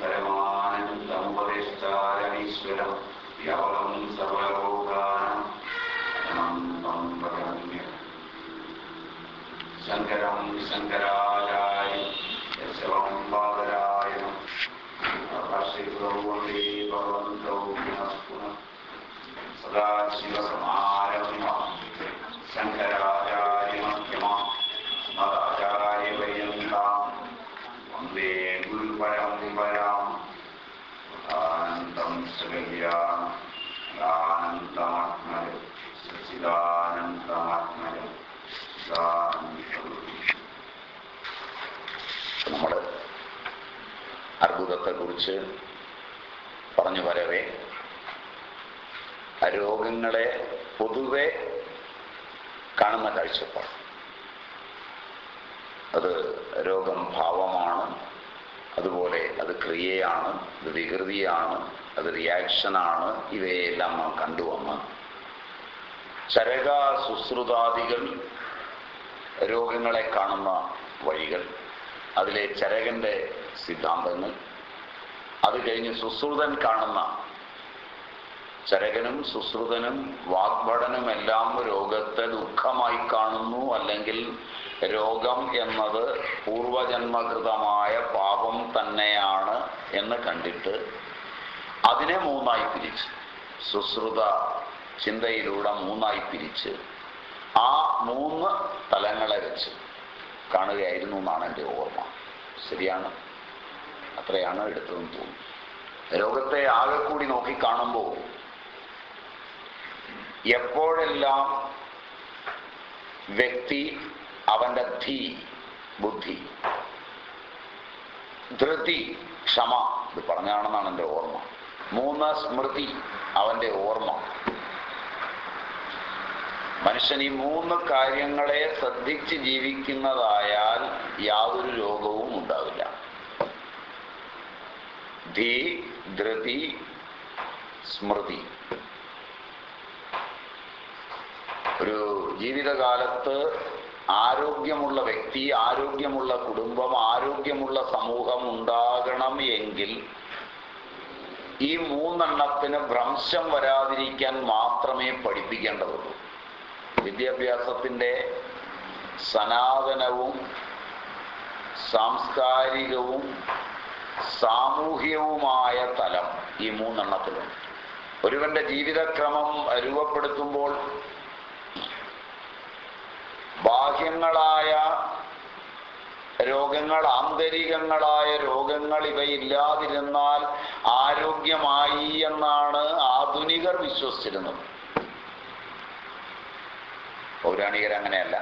പരമാനന്ദമുപദേഷ്ടാരമീശ്വരം യാവളം സർവലോകാനം വദമ്യം ശങ്കരം അർബുദത്തെക്കുറിച്ച് പറഞ്ഞു വരവേ. രോഗങ്ങളെ പൊതുവെ കാണുന്ന കാഴ്ചപ്പാട്. അത് രോഗം ഭാവമാണ് അതുപോലെ അത് ക്രിയയാണ് അത് വികൃതിയാണ് അത് റിയാക്ഷനാണ് ഇവയെല്ലാം നാം കണ്ടുവന്ന് ചരക സുശ്രുതാദികൾ രോഗങ്ങളെ കാണുന്ന വഴികൾ അതിലെ ചരകന്റെ സിദ്ധാന്തങ്ങൾ അത് കഴിഞ്ഞ് സുശ്രുതൻ കാണുന്ന ചരകനും സുശ്രുതനും വാഗ്ഭടനും എല്ലാം രോഗത്തെ ദുഃഖമായി കാണുന്നു. അല്ലെങ്കിൽ രോഗം എന്നത് പൂർവജന്മകൃതമായ പാപം തന്നെയാണ് എന്ന് കണ്ടിട്ട് അതിനെ മൂന്നായി പിരിച്ച് സുശ്രുത ചിന്തയിലൂടെ മൂന്നായി പിരിച്ച് ആ മൂന്ന് തലങ്ങളെ വെച്ച് കാണുകയായിരുന്നു എന്നാണ് എന്റെ ഓർമ്മ. ശരിയാണ്? അത്രയാണ് എടുത്തതെന്ന് തോന്നുന്നു. രോഗത്തെ ആകെ കൂടി നോക്കിക്കാണുമ്പോൾ എപ്പോഴെല്ലാം വ്യക്തി അവന്റെ ധീ ബുദ്ധി ധൃതി ക്ഷമ ഇത് പറഞ്ഞാണെന്നാണ് എന്റെ ഓർമ്മ. മൂന്ന് സ്മൃതി അവന്റെ ഓർമ്മ. മനുഷ്യൻ ഈ മൂന്ന് കാര്യങ്ങളെ ശ്രദ്ധിച്ച് ജീവിക്കുന്നതായാൽ യാതൊരു രോഗവും ഉണ്ടാവില്ല ധീ ധൃതി സ്മൃതി. ഒരു ജീവിതകാലത്ത് ആരോഗ്യമുള്ള വ്യക്തി ആരോഗ്യമുള്ള കുടുംബം ആരോഗ്യമുള്ള സമൂഹം ഉണ്ടാകണം എങ്കിൽ ഈ മൂന്നെണ്ണത്തിന് ഭ്രംശം വരാതിരിക്കാൻ മാത്രമേ പഠിപ്പിക്കേണ്ടതുള്ളൂ. വിദ്യാഭ്യാസത്തിന്റെ സനാതനവും സാംസ്കാരികവും സാമൂഹികവുമായ തലം ഈ മൂന്നെണ്ണത്തിലുണ്ട് ഒരുവന്റെ ജീവിതക്രമം രൂപപ്പെടുത്തുമ്പോൾ ബാഹ്യങ്ങളായ രോഗങ്ങൾ ആന്തരികങ്ങളായ രോഗങ്ങൾ ഇവയില്ലാതിരുന്നാൽ ആരോഗ്യമായി എന്നാണ് ആധുനികർ വിശ്വസിച്ചിരുന്നത്. പൗരാണികർ അങ്ങനെയല്ല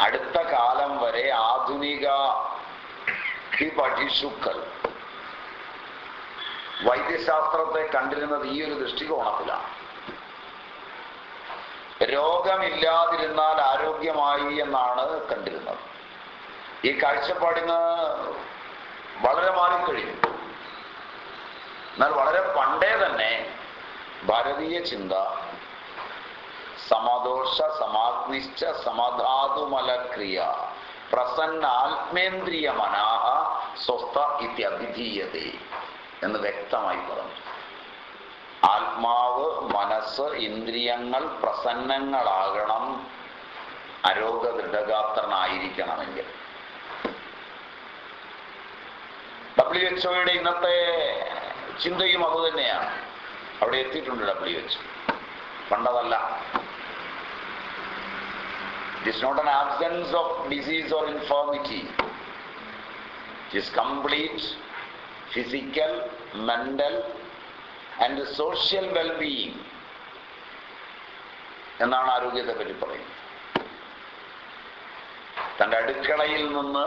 അടുത്ത കാലം വരെ ആധുനിക പഠിഷുക്കൾ വൈദ്യശാസ്ത്രത്തെ കണ്ടിരുന്നത് ഈ ഒരു ദൃഷ്ടികോണത്തിലാണ്. രോഗമില്ലാതിരുന്നാൽ ആരോഗ്യമായി എന്നാണ് കണ്ടിരുന്നത്. ഈ കാഴ്ചപ്പാടിന് വളരെ മാറിക്കഴിഞ്ഞു. എന്നാൽ വളരെ പണ്ടേ തന്നെ ഭാരതീയ ചിന്ത സമദോഷ സമാഗ്നിശ്ച സമധാതുമലക്രിയ പ്രസന്നാത്മേന്ദ്രിയ മനാഹ സ്വസ്ഥ ഇത്യഭിധീയതേ എന്ന് വ്യക്തമായി പറഞ്ഞു. ആത്മാവ് മനസ്സ് ഇന്ദ്രിയങ്ങൾ പ്രസന്നങ്ങളാകണം അരോഗ ദൃഢഗാത്രനായിരിക്കണമെങ്കിൽ ഡബ്ല്യു എച്ച് ഒയുടെ ഇന്നത്തെ ചിന്തയും അതുതന്നെയാണ്. അവിടെ എത്തിയിട്ടുണ്ട് ഡബ്ല്യു എച്ച് പണ്ടതല്ല. It is not an absence of of disease or It is complete complete physical and social wellbeing എന്നാണ് ആരോഗ്യത്തെ പറ്റി പറയുന്നത്. തന്റെ അടുക്കളയിൽ നിന്ന്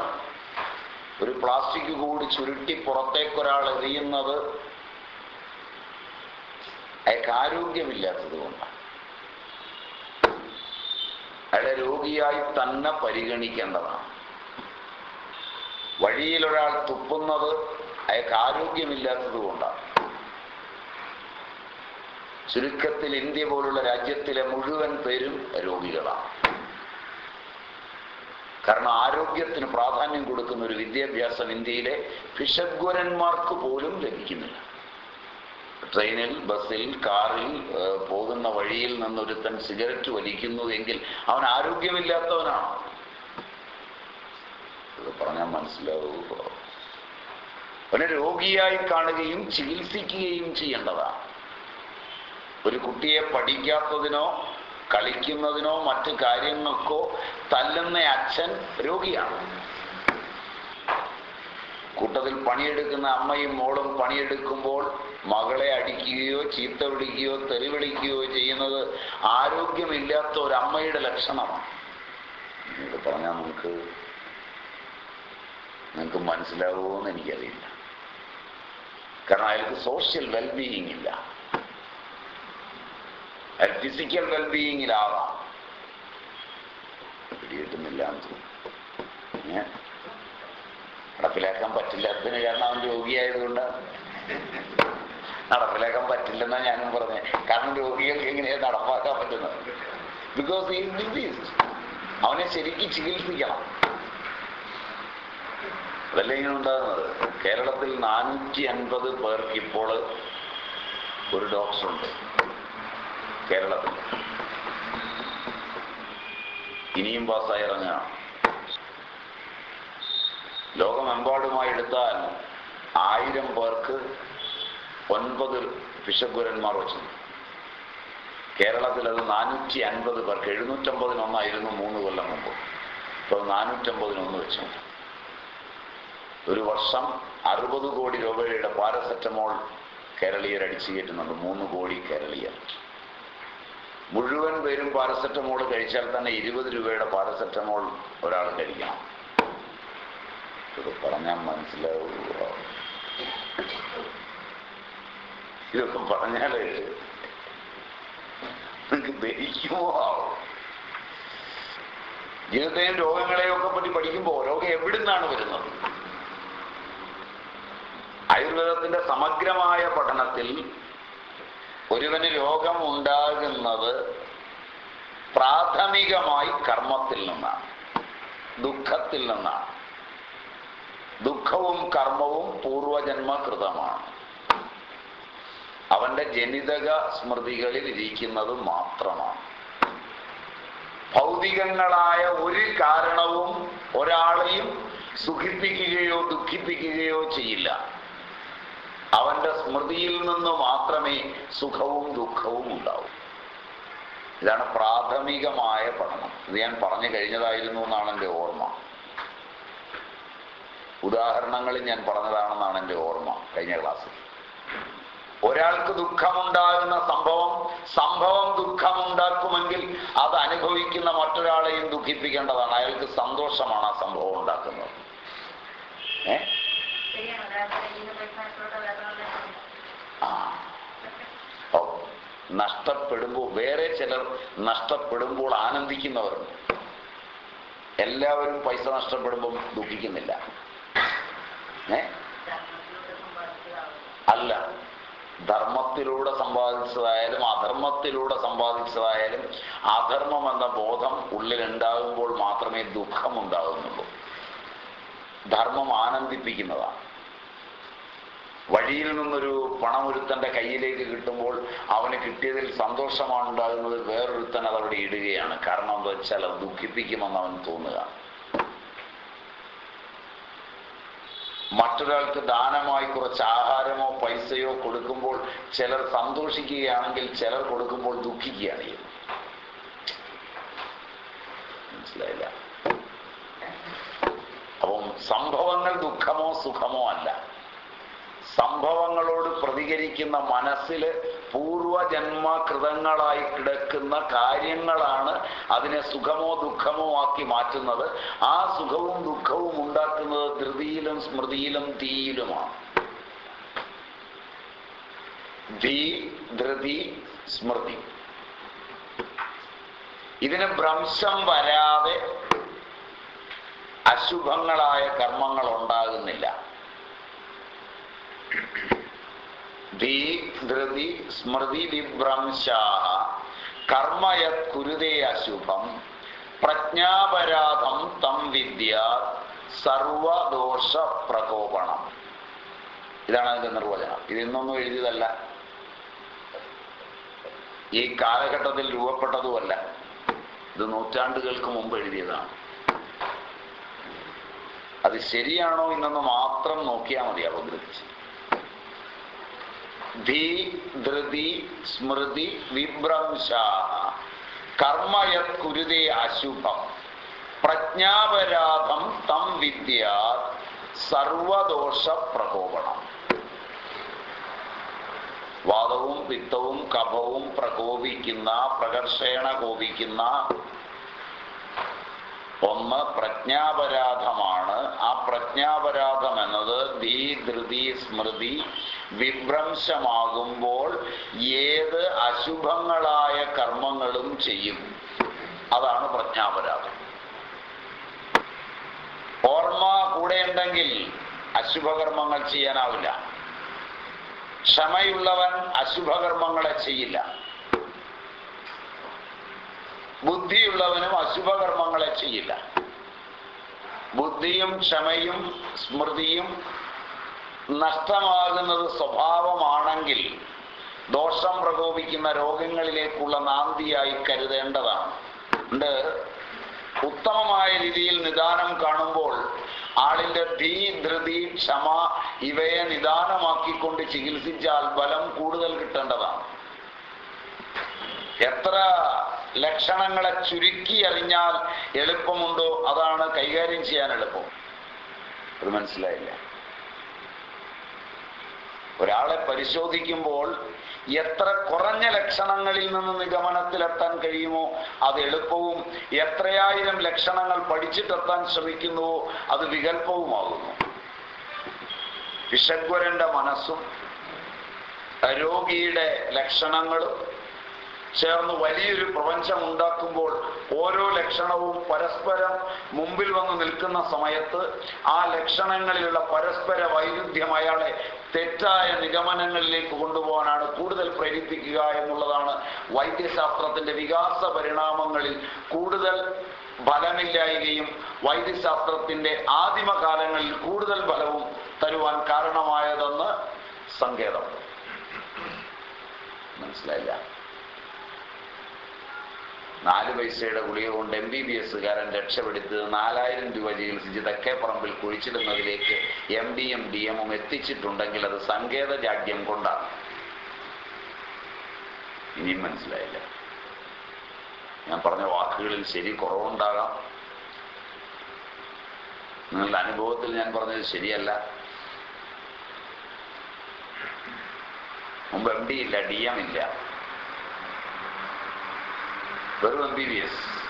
ഒരു പ്ലാസ്റ്റിക് കൂടി ചുരുട്ടി പുറത്തേക്ക് ഒരാൾ എറിയുന്നത് അയാൾക്ക് ആരോഗ്യമില്ലാത്തത് കൊണ്ടാണ്. രോഗിയായി തന്നെ പരിഗണിക്കേണ്ടതാണ്. വഴിയിൽ ഒരാൾ തുപ്പുന്നത് അയാൾക്ക് ആരോഗ്യമില്ലാത്തത് കൊണ്ടാണ്. ചുരുക്കത്തിൽ ഇന്ത്യ പോലുള്ള രാജ്യത്തിലെ മുഴുവൻ പേരും രോഗികളാണ്. കാരണം ആരോഗ്യത്തിന് പ്രാധാന്യം കൊടുക്കുന്ന ഒരു വിദ്യാഭ്യാസം ഇന്ത്യയിലെ ഭിഷഗ്വരന്മാർക്ക് പോലും ലഭിക്കുന്നില്ല. ട്രെയിനിൽ ബസ്സിൽ കാറിൽ പോകുന്ന വഴിയിൽ നിന്ന് നിന്നൊരുത്തൻ സിഗരറ്റ് വലിക്കുന്നു എങ്കിൽ അവൻ ആരോഗ്യമില്ലാത്തവനാണ്. ഇത് പറഞ്ഞാൽ മനസ്സിലാവുക അവനെ രോഗിയായി കാണുകയും ചികിത്സിക്കുകയും ചെയ്യേണ്ടതാണ് ഒരു കുട്ടിയെ പഠിക്കാത്തതിനോ കളിക്കുന്നതിനോ മറ്റു കാര്യങ്ങൾക്കോ തല്ലുന്ന അച്ഛൻ രോഗിയാണ്. കൂട്ടത്തിൽ പണിയെടുക്കുന്ന അമ്മയും മോളും പണിയെടുക്കുമ്പോൾ മകളെ അടിക്കുകയോ ചീത്ത വിളിക്കുകയോ തെറി വിളിക്കുകയോ ചെയ്യുന്നത് ആരോഗ്യമില്ലാത്ത ഒരു അമ്മയുടെ ലക്ഷണമാണ്. ഇത് പറഞ്ഞാൽ നമുക്ക് നിങ്ങൾക്ക് മനസ്സിലാവുമോ എന്ന് എനിക്കറിയില്ല. കാരണം അയാൾക്ക് സോഷ്യൽ വെൽബീയിങ് ഇല്ല. അയാൾ ഫിസിക്കൽ വെൽബീയിങ്ങിലാവാം പിടികിട്ടുന്നില്ല എന്ന് തോന്നുന്നു? നടപ്പിലാക്കാൻ പറ്റില്ലാത്തതിന് കാരണം അവൻ രോഗിയായതുകൊണ്ട് നടപ്പിലാക്കാൻ പറ്റില്ലെന്നാ ഞാനും പറഞ്ഞേ. കാരണം രോഗികൾക്ക് എങ്ങനെയാ നടപ്പാക്കാൻ പറ്റുന്നത്? ബിക്കോസ് ഈ ഡിസീസ് അവനെ ശരിക്കും ചികിത്സിക്കണം. അതല്ല ഇങ്ങനെ ഉണ്ടാകുന്നത്? കേരളത്തിൽ നാനൂറ്റി അൻപത് പേർക്ക് ഇപ്പോൾ ഒരു ഡോക്ടറുണ്ട് കേരളത്തിൽ. ഇനിയും പാസ്സായി ഇറങ്ങുകയാണ്. ലോകമെമ്പാടുമായി എടുത്താൽ ആയിരം പേർക്ക് ഒൻപത് വിശ്വഗുരന്മാർ വെച്ചു കേരളത്തിൽ അത് നാനൂറ്റി അൻപത് പേർക്ക് എഴുന്നൂറ്റമ്പതിനൊന്നായിരുന്നു മൂന്ന് കൊല്ലം മുമ്പ്. ഇപ്പോൾ നാനൂറ്റമ്പതിനൊന്ന് വെച്ചു ഒരു വർഷം അറുപത് കോടി രൂപയുടെ പാരസെറ്റമോൾ കേരളീയർ അടിച്ചു കയറ്റുന്നുണ്ട്. മൂന്ന് കോടി കേരളീയർ. മുഴുവൻ പേരും പാരസെറ്റമോൾ കഴിച്ചാൽ തന്നെ ഇരുപത് രൂപയുടെ പാരസെറ്റമോൾ ഒരാൾ കഴിക്കണം. ഇത് പറഞ്ഞാൽ മനസ്സിലാവുക ഇതൊക്കെ പറഞ്ഞാൽ നിങ്ങൾക്ക് ദഹിക്കുമോ? ജീവിതത്തെയും രോഗങ്ങളെയും ഒക്കെ പറ്റി പഠിക്കുമ്പോൾ രോഗം എവിടുന്നാണ് വരുന്നത്? ആയുർവേദത്തിന്റെ സമഗ്രമായ പഠനത്തിൽ ഒരുവന് രോഗം ഉണ്ടാകുന്നത് പ്രാഥമികമായി കർമ്മത്തിൽ നിന്നാണ് ദുഃഖത്തിൽ നിന്നാണ്. ദുഃഖവും കർമ്മവും പൂർവജന്മകൃതമാണ്. അവന്റെ ജനിതക സ്മൃതികളിൽ ഇരിക്കുന്നത് മാത്രമാണ്. ഭൗതികങ്ങളായ ഒരു കാരണവും ഒരാളെയും സുഖിപ്പിക്കുകയോ ദുഃഖിപ്പിക്കുകയോ ചെയ്യില്ല. അവന്റെ സ്മൃതിയിൽ നിന്ന് മാത്രമേ സുഖവും ദുഃഖവും ഉണ്ടാവൂ. ഇതാണ് പ്രാഥമികമായ പഠനം. ഇത് ഞാൻ പറഞ്ഞു കഴിഞ്ഞതായിരുന്നു എന്നാണ് എന്റെ ഓർമ്മ. ഉദാഹരണങ്ങളിൽ ഞാൻ പറഞ്ഞതാണെന്നാണ് എന്റെ ഓർമ്മ കഴിഞ്ഞ ക്ലാസ്സിൽ. ഒരാൾക്ക് ദുഃഖമുണ്ടാകുന്ന സംഭവം സംഭവം ദുഃഖമുണ്ടാക്കുമെങ്കിൽ അത് അനുഭവിക്കുന്ന മറ്റൊരാളെയും ദുഃഖിപ്പിക്കേണ്ടതാണ്. അയാൾക്ക് സന്തോഷമാണ് ആ സംഭവം ഉണ്ടാക്കുന്നത്. നഷ്ടപ്പെടുമ്പോൾ വേറെ ചിലർ നഷ്ടപ്പെടുമ്പോൾ ആനന്ദിക്കുന്നവരുണ്ട്. എല്ലാവരും പൈസ നഷ്ടപ്പെടുമ്പം ദുഃഖിക്കുന്നില്ല. അല്ല. ധർമ്മത്തിലൂടെ സമ്പാദിച്ചതായാലും അധർമ്മത്തിലൂടെ സമ്പാദിച്ചതായാലും അധർമ്മം എന്ന ബോധം ഉള്ളിൽ ഉണ്ടാകുമ്പോൾ മാത്രമേ ദുഃഖം ഉണ്ടാകുന്നുള്ളൂ ധർമ്മം ആനന്ദിപ്പിക്കുന്നതാണ്. വഴിയിൽ നിന്നൊരു പണമൊരുത്തന്റെ കയ്യിലേക്ക് കിട്ടുമ്പോൾ അവന് കിട്ടിയതിൽ സന്തോഷമാണ് ഉണ്ടാകുന്നത് വേറൊരുത്തൻ അതവിടെ ഇടുകയാണ്. കാരണം എന്താ വെച്ചാൽ അത് ദുഃഖിപ്പിക്കുമെന്ന് അവൻ തോന്നുക. മറ്റൊരാൾക്ക് ദാനമായി കുറച്ച് ആഹാരമോ പൈസയോ കൊടുക്കുമ്പോൾ ചിലർ സന്തോഷിക്കുകയാണെങ്കിൽ ചിലർ കൊടുക്കുമ്പോൾ ദുഃഖിക്കുകയാണ്. മനസ്സിലായില്ല? അപ്പം സംഭവങ്ങൾ ദുഃഖമോ സുഖമോ അല്ല. സംഭവങ്ങളോട് പ്രതികരിക്കുന്ന മനസ്സിൽ പൂർവജന്മകൃതങ്ങളായി കിടക്കുന്ന കാര്യങ്ങളാണ് അതിനെ സുഖമോ ദുഃഖമോ ആക്കി മാറ്റുന്നത്. ആ സുഖവും ദുഃഖവും ഉണ്ടാക്കുന്നത് ധൃതിയിലും സ്മൃതിയിലും തീയിലുമാണ്. ധീ ധൃതി സ്മൃതി. ഇതിന് ഭ്രംശം വരാതെ അശുഭങ്ങളായ കർമ്മങ്ങൾ ഉണ്ടാകുന്നില്ല. അശുഭം. പ്രജ്ഞാപരാധം തം വിദ്യ സർവദോഷ പ്രകോപണം. ഇതാണ് അതിന്റെ നിർവചനം. ഇതിന്നൊന്നും എഴുതിയതല്ല. ഈ കാലഘട്ടത്തിൽ രൂപപ്പെട്ടതുമല്ല. ഇത് നൂറ്റാണ്ടുകൾക്ക് മുമ്പ് എഴുതിയതാണ്. അത് ശരിയാണോ എന്നൊന്ന് മാത്രം നോക്കിയാൽ മതി അപഗ്രഥിച്ച് ധീ ധൃതി സ്മൃതി വിഭ്രംശ. കർമ്മയത് കുരുതേ അശുഭം. പ്രജ്ഞാപരാധം തം വിദ്യ സർവദോഷ പ്രകോപണം വാദവും പിത്തവും കഫവും പ്രകോപിക്കുന്ന പ്രകർഷേണ കോപിക്കുന്ന ഒന്ന് പ്രജ്ഞാപരാധമാണ്. ആ പ്രജ്ഞാപരാധം എന്നത് ധീ ധൃതി സ്മൃതി വിഭ്രംശമാകുമ്പോൾ ഏത് അശുഭങ്ങളായ കർമ്മങ്ങളും ചെയ്യും. അതാണ് പ്രജ്ഞാപരാധം. ഓർമ്മ കൂടെ ഉണ്ടെങ്കിൽ അശുഭകർമ്മങ്ങൾ ചെയ്യാനാവില്ല. ക്ഷമയുള്ളവൻ അശുഭകർമ്മങ്ങളെ ചെയ്യില്ല. ബുദ്ധിയുള്ളവനും അശുഭകർമ്മങ്ങളെ ചെയ്യില്ല. ബുദ്ധിയും ക്ഷമയും സ്മൃതിയും നഷ്ടമാകുന്നത് സ്വഭാവമാണെങ്കിൽ ദോഷം പ്രകോപിക്കുന്ന രോഗങ്ങളിലേക്കുള്ള നാന്തിയായി കരുതേണ്ടതാണ്. ഉണ്ട് ഉത്തമമായ രീതിയിൽ നിദാനം കാണുമ്പോൾ ആളിന്റെ ധീ ധൃതി ക്ഷമ ഇവയെ നിദാനമാക്കിക്കൊണ്ട് ചികിത്സിച്ചാൽ ബലം കൂടുതൽ കിട്ടേണ്ടതാണ്. എത്ര ലക്ഷണങ്ങളെ ചുരുക്കി അറിഞ്ഞാൽ എളുപ്പമുണ്ടോ? അതാണ് കൈകാര്യം ചെയ്യാൻ എളുപ്പം. അത് മനസ്സിലായില്ല. ഒരാളെ പരിശോധിക്കുമ്പോൾ എത്ര കുറഞ്ഞ ലക്ഷണങ്ങളിൽ നിന്ന് നിഗമനത്തിലെത്താൻ കഴിയുമോ അത് എളുപ്പവും എത്രയായിരം ലക്ഷണങ്ങൾ പഠിച്ചിട്ടെത്താൻ ശ്രമിക്കുന്നുവോ അത് വികല്പവുമാകുന്നു വിഷഗ്വരന്റെ മനസ്സും രോഗിയുടെ ലക്ഷണങ്ങളും ചേർന്ന് വലിയൊരു പ്രപഞ്ചം ഉണ്ടാക്കുമ്പോൾ ഓരോ ലക്ഷണവും പരസ്പരം മുമ്പിൽ വന്ന് നിൽക്കുന്ന സമയത്ത് ആ ലക്ഷണങ്ങളിലുള്ള പരസ്പര വൈരുദ്ധ്യം അയാളെ തെറ്റായ നിഗമനങ്ങളിലേക്ക് കൊണ്ടുപോകാനാണ് കൂടുതൽ പ്രേരിപ്പിക്കുക എന്നുള്ളതാണ് വൈദ്യശാസ്ത്രത്തിന്റെ വികാസ പരിണാമങ്ങളിൽ കൂടുതൽ ഫലമില്ലായ്കയും വൈദ്യശാസ്ത്രത്തിന്റെ ആദിമകാലങ്ങളിൽ കൂടുതൽ ഫലവും തരുവാൻ കാരണമായതെന്ന് സങ്കേതം. മനസ്സിലായില്ല? നാല് പൈസയുടെ ഗുളിക കൊണ്ട് എം ബി ബി എസ്സുകാരൻ രക്ഷപ്പെടുത്തി നാലായിരം രൂപ ചികിത്സിച്ച് തെക്കേപ്പറമ്പിൽ കുഴിച്ചിടുന്നതിലേക്ക് എം ഡി എം ഡി എമ്മും എത്തിച്ചിട്ടുണ്ടെങ്കിൽ അത് സങ്കേത ജാഡ്യം കൊണ്ടാണ് ഇനിയും മനസ്സിലായില്ല. ഞാൻ പറഞ്ഞ വാക്കുകളിൽ ശരി കുറവുണ്ടാകാം. നിങ്ങളുടെ അനുഭവത്തിൽ ഞാൻ പറഞ്ഞത് ശരിയല്ല. മുമ്പ് എം ഡി ഇല്ല ഡി എം ഇല്ല. വെറും എം ബി ബി എസ്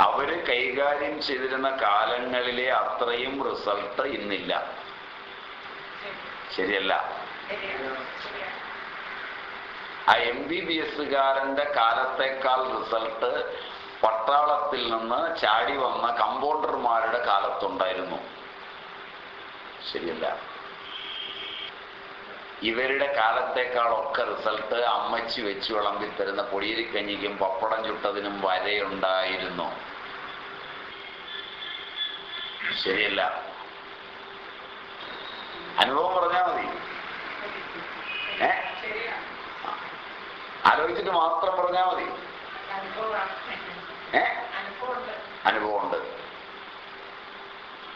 അവർ കൈകാര്യം ചെയ്തിരുന്ന കാലങ്ങളിലെ അത്രയും റിസൾട്ട് ഇന്നില്ല. ശരിയല്ല. ആ എം ബി ബി എസ്സുകാരന്റെ കാലത്തേക്കാൾ റിസൾട്ട് പട്ടാളത്തിൽ നിന്ന് ചാടി വന്ന കമ്പൗണ്ടർമാരുടെ കാലത്തുണ്ടായിരുന്നു. ശരിയല്ല. ഇവരുടെ കാലത്തേക്കാളൊക്കെ റിസൾട്ട് അമ്മച്ചി വെച്ച് വിളമ്പി തരുന്ന പൊടിയരിക്കഞ്ഞിക്കും പപ്പടം ചുട്ടതിനും വരെയുണ്ടായിരുന്നു. ശരിയല്ല. അനുഭവം പറഞ്ഞാൽ മതി. ഏ? ആലോചിച്ചിട്ട് മാത്രം പറഞ്ഞാൽ മതി. ഏ? അനുഭവമുണ്ട്.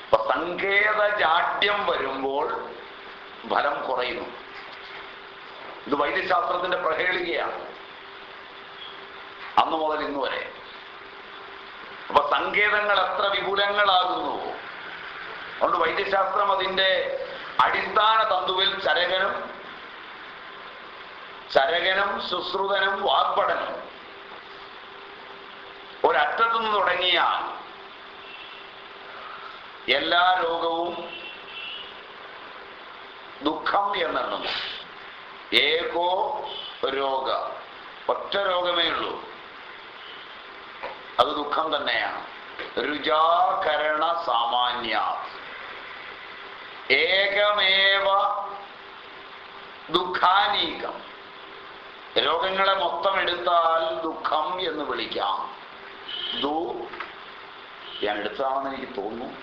അപ്പൊ സങ്കേത ജാഡ്യം വരുമ്പോൾ ഫലം കുറയുന്നു. ഇത് വൈദ്യശാസ്ത്രത്തിന്റെ പ്രഹേളികയാണ്. അന്ന് മുതൽ ഇന്ന് വരെ. അപ്പൊ സങ്കേതങ്ങൾ എത്ര വിപുലങ്ങളാകുന്നു. അതുകൊണ്ട് വൈദ്യശാസ്ത്രം അതിന്റെ അടിസ്ഥാന തന്തുവിൽ ചരകനും ചരകനും ശുശ്രുതനും വാഗ്പടനും ഒരറ്റത്തു നിന്ന് തുടങ്ങിയ എല്ലാ രോഗവും ദുഃഖം എന്നെണ്ണുന്നു. ഏകോ രോഗ. ഒറ്റ രോഗമേ ഉള്ളൂ. അത് ദുഃഖം തന്നെയാണ്. രുചാകരണ സാമാന്യ. ഏകമേവ ദുഃഖാനീകം. രോഗങ്ങളെ മൊത്തം എടുത്താൽ ദുഃഖം എന്ന് വിളിക്കാം. ദു ഞാൻ എടുത്താണെന്ന് എനിക്ക് തോന്നുന്നു.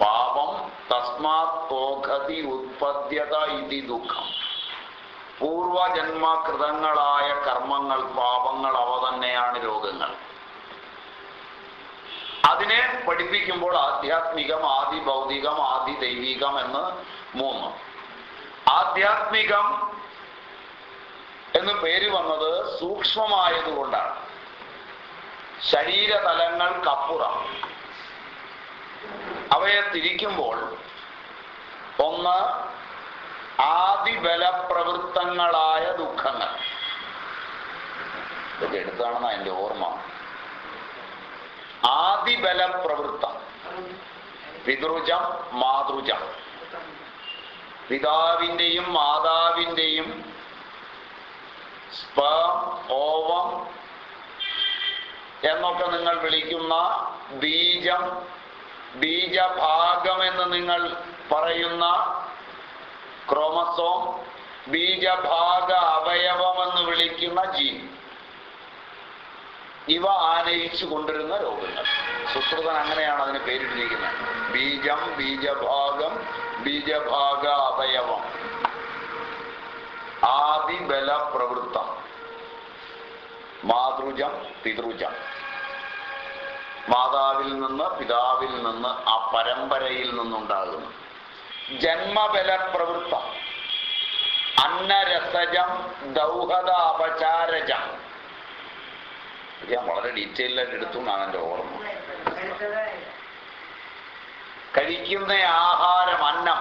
പാപം തസ്മാത് പോഖതി ഉത്പദ്യത ഇതി ദുഃഖം. പൂർവജന്മകൃതങ്ങളായ കർമ്മങ്ങൾ പാപങ്ങൾ അവ തന്നെയാണ് രോഗങ്ങൾ. അതിനെ പഠിപ്പിക്കുമ്പോൾ ആധ്യാത്മികം ആദി ഭൗതികം ആദി ദൈവികം എന്ന് മൂന്ന്. ആധ്യാത്മികം എന്ന് പേര് വന്നത് സൂക്ഷ്മമായതുകൊണ്ടാണ്. ശരീരതലങ്ങൾക്കപ്പുറം. അവയെ തിരിക്കുമ്പോൾ ഒന്ന് ആദിബലപ്രവൃത്തങ്ങളായ ദുഃഖങ്ങൾ. ഇതൊക്കെ എടുത്താണെന്ന് എന്റെ ഓർമ്മ. ആദിബലപ്രവൃത്തം. പിതൃജം മാതൃജം. പിതാവിന്റെയും മാതാവിന്റെയും സ്പേം ഓവം എന്നൊക്കെ നിങ്ങൾ വിളിക്കുന്ന ബീജം ബീജഭാഗം എന്ന് നിങ്ങൾ പറയുന്ന ക്രോമസോം ബീജഭാഗ അവയവം എന്ന് വിളിക്കുന്ന ജീൻ. ഇവ ആനയിച്ചു കൊണ്ടിരുന്ന രോഗങ്ങൾ. സുശ്രുതൻ അങ്ങനെയാണ് അതിന് പേരിട്ടിരിക്കുന്നത്. ബീജം ബീജഭാഗം ബീജഭാഗ അവയവം. ആദിബല പ്രവൃത്തം മാതൃജം പിതൃജം. മാതാവിൽ നിന്ന് പിതാവിൽ നിന്ന് ആ പരമ്പരയിൽ നിന്നുണ്ടാകുന്നു. ജന്മബല പ്രവൃത്ത അന്നരസജം ദൗഹദാപചാരജം ഞാൻ വളരെ ഡീറ്റെയിൽ ആയിട്ട് എടുത്തു എന്നാണ് എന്റെ ഓർമ്മ. കഴിക്കുന്ന ആഹാരം അന്നം.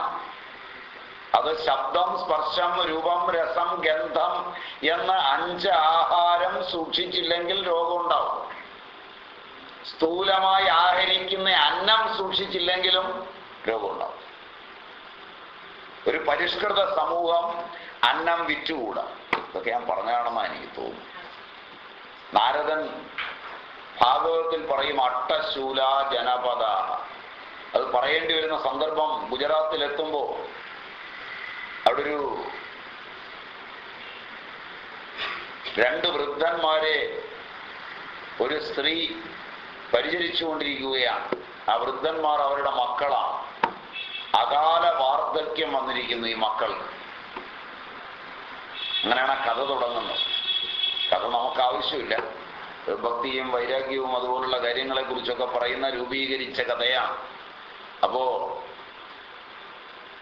അത് ശബ്ദം സ്പർശം രൂപം രസം ഗന്ധം എന്ന അഞ്ച് ആഹാരം സൂക്ഷിച്ചില്ലെങ്കിൽ രോഗം ഉണ്ടാവും സ്ഥൂലമായി ആഹരിക്കുന്ന അന്നം സൂക്ഷിച്ചില്ലെങ്കിലും രോഗമുണ്ടാവും. ഒരു പരിഷ്കൃത സമൂഹം അന്നം വിറ്റുകൂടാ? ഇതൊക്കെ ഞാൻ പറഞ്ഞതാണെന്നാണ് എനിക്ക് തോന്നുന്നു നാരദൻ ഭാഗവതത്തിൽ പറയും അട്ടശൂല ജനപദ. അത് പറയേണ്ടി വരുന്ന സന്ദർഭം ഗുജറാത്തിൽ എത്തുമ്പോൾ അവിടെ ഒരു രണ്ട് വൃദ്ധന്മാരെ ഒരു സ്ത്രീ പരിചരിച്ചുകൊണ്ടിരിക്കുകയാണ്. ആ വൃദ്ധന്മാർ അവരുടെ മക്കളാണ്. അകാല വാർദ്ധക്യം വന്നിരിക്കുന്നു ഈ മക്കൾ. അങ്ങനെയാണ് കഥ തുടങ്ങുന്നത്. കഥ നമുക്ക് ആവശ്യമില്ല. ഭക്തിയും വൈരാഗ്യവും അതുപോലുള്ള കാര്യങ്ങളെ കുറിച്ചൊക്കെ പറയുന്ന രൂപീകരിച്ച കഥയാണ്. അപ്പോ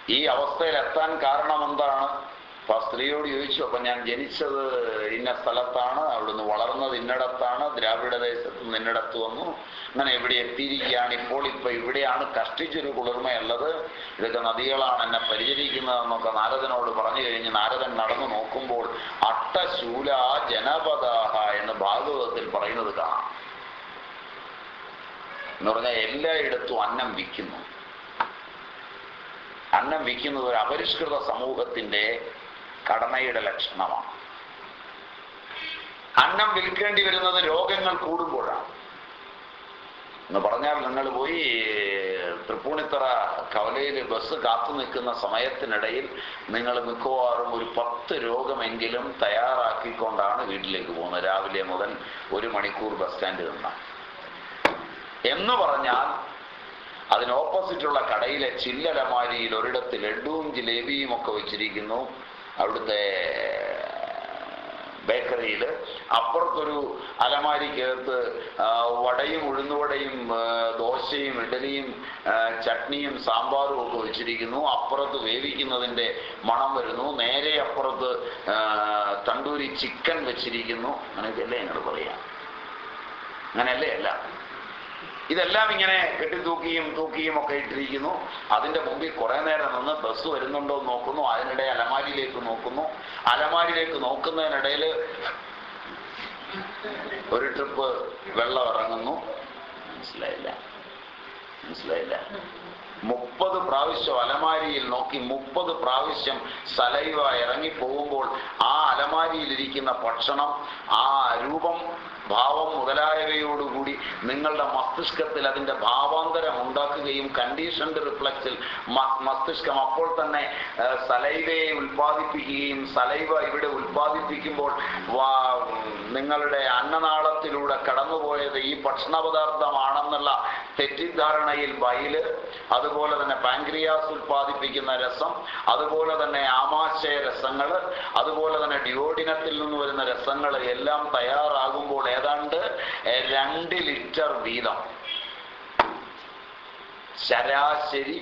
ഈ അവസ്ഥയിൽ എത്താൻ കാരണം എന്താണ് അപ്പൊ ആ സ്ത്രീയോട് ചോദിച്ചു അപ്പൊ ഞാൻ ജനിച്ചത് ഇന്ന സ്ഥലത്താണ് അവിടുന്ന് വളർന്നത് ഇന്നിടത്താണ് ദ്രാവിഡ ദേശത്ത് നിന്നിടത്ത് വന്നു. അങ്ങനെ എവിടെ എത്തിയിരിക്കുകയാണ്. ഇപ്പോൾ ഇപ്പൊ ഇവിടെയാണ് കഷ്ടിച്ചൊരു കുളിർമയുള്ളത്. ഇതൊക്കെ നദികളാണ് എന്നെ പരിചരിക്കുന്നതെന്നൊക്കെ നാരദനോട് പറഞ്ഞു കഴിഞ്ഞ് നാരദൻ നടന്നു നോക്കുമ്പോൾ അട്ടശൂല ജനപദാഹ എന്ന് ഭാഗവതത്തിൽ പറയുന്നത് കാണാം. എന്ന് പറഞ്ഞാൽ എല്ലായിടത്തും അന്നം വിൽക്കുന്നു. അന്നം വിൽക്കുന്നത് ഒരു അപരിഷ്കൃത സമൂഹത്തിന്റെ ഘടനയുടെ ലക്ഷണമാണ്. അന്നം വിൽക്കേണ്ടി വരുന്നത് രോഗങ്ങൾ കൂടുമ്പോഴാണ്. എന്ന് പറഞ്ഞാൽ നിങ്ങൾ പോയി തൃപ്പൂണിത്തറ കവലയിൽ ബസ് കാത്തു നിൽക്കുന്ന സമയത്തിനിടയിൽ നിങ്ങൾ മിക്കവാറും ഒരു പത്ത് രോഗമെങ്കിലും തയ്യാറാക്കിക്കൊണ്ടാണ് വീട്ടിലേക്ക് പോകുന്നത്. രാവിലെ മുതൽ ഒരു മണിക്കൂർ ബസ് സ്റ്റാൻഡിൽ നിന്നാണ്. എന്ന് പറഞ്ഞാൽ അതിന് ഓപ്പോസിറ്റുള്ള കടയിലെ ചില്ലലമാരിയിൽ ഒരിടത്ത് ലഡുവും ജിലേബിയും ഒക്കെ വെച്ചിരിക്കുന്നു. അവിടുത്തെ ബേക്കറിയിൽ അപ്പുറത്തൊരു അലമാരി കേർത്ത് വടയും ഉഴുന്നുവടയും ദോശയും ഇഡലിയും ചട്നിയും സാമ്പാറും ഒക്കെ വെച്ചിരിക്കുന്നു. അപ്പുറത്ത് വേവിക്കുന്നതിന്റെ മണം വരുന്നു. നേരെ അപ്പുറത്ത് തണ്ടൂരി ചിക്കൻ വെച്ചിരിക്കുന്നു. അങ്ങനെയൊക്കെയല്ലേ ഞങ്ങൾ പറയാം? അങ്ങനെയല്ലേ? അല്ല. ഇതെല്ലാം ഇങ്ങനെ കെട്ടി തൂക്കിയും തൂക്കിയും ഒക്കെ ഇട്ടിരിക്കുന്നു. അതിന്റെ മുമ്പിൽ കുറെ നേരം നിന്ന് ബസ് വരുന്നുണ്ടോ എന്ന് നോക്കുന്നു. അതിനിടെ അലമാരിയിലേക്ക് നോക്കുന്നു. അലമാരിയിലേക്ക് നോക്കുന്നതിനിടയിൽ ഒരു ട്രിപ്പ് വെള്ളം ഇറങ്ങുന്നു. മനസ്സിലായില്ല. മനസ്സിലായില്ല. മുപ്പത് പ്രാവശ്യം അലമാരിയിൽ നോക്കി മുപ്പത് പ്രാവശ്യം സലൈവ ഇറങ്ങി പോകുമ്പോൾ ആ അലമാരിയിലിരിക്കുന്ന ഭക്ഷണം ആ രൂപം ഭാവം മുതലായവയോടുകൂടി നിങ്ങളുടെ മസ്തിഷ്കത്തിൽ അതിന്റെ ഭാവാന്തരം ഉണ്ടാക്കുകയും കണ്ടീഷൻഡ് റിഫ്ലക്സിൽ മസ്തിഷ്കം അപ്പോൾ തന്നെ സലൈവയെ ഉൽപ്പാദിപ്പിക്കുകയും സലൈവ ഇവിടെ ഉൽപ്പാദിപ്പിക്കുമ്പോൾ നിങ്ങളുടെ അന്നനാളത്തിലൂടെ കടന്നുപോയത് ഈ ഭക്ഷണപദാർത്ഥമാണെന്നുള്ള തെറ്റിദ്ധാരണയിൽ ബൈൽ അതുപോലെ തന്നെ പാൻക്രിയാസ് ഉൽപ്പാദിപ്പിക്കുന്ന രസം അതുപോലെ തന്നെ ആമാശയ രസങ്ങൾ അതുപോലെ തന്നെ ഡിയോഡിനത്തിൽ നിന്ന് വരുന്ന രസങ്ങൾ എല്ലാം തയ്യാറാകുമ്പോൾ ഏതാണ്ട് രണ്ട് ലിറ്റർ വീതം. ശരാശരി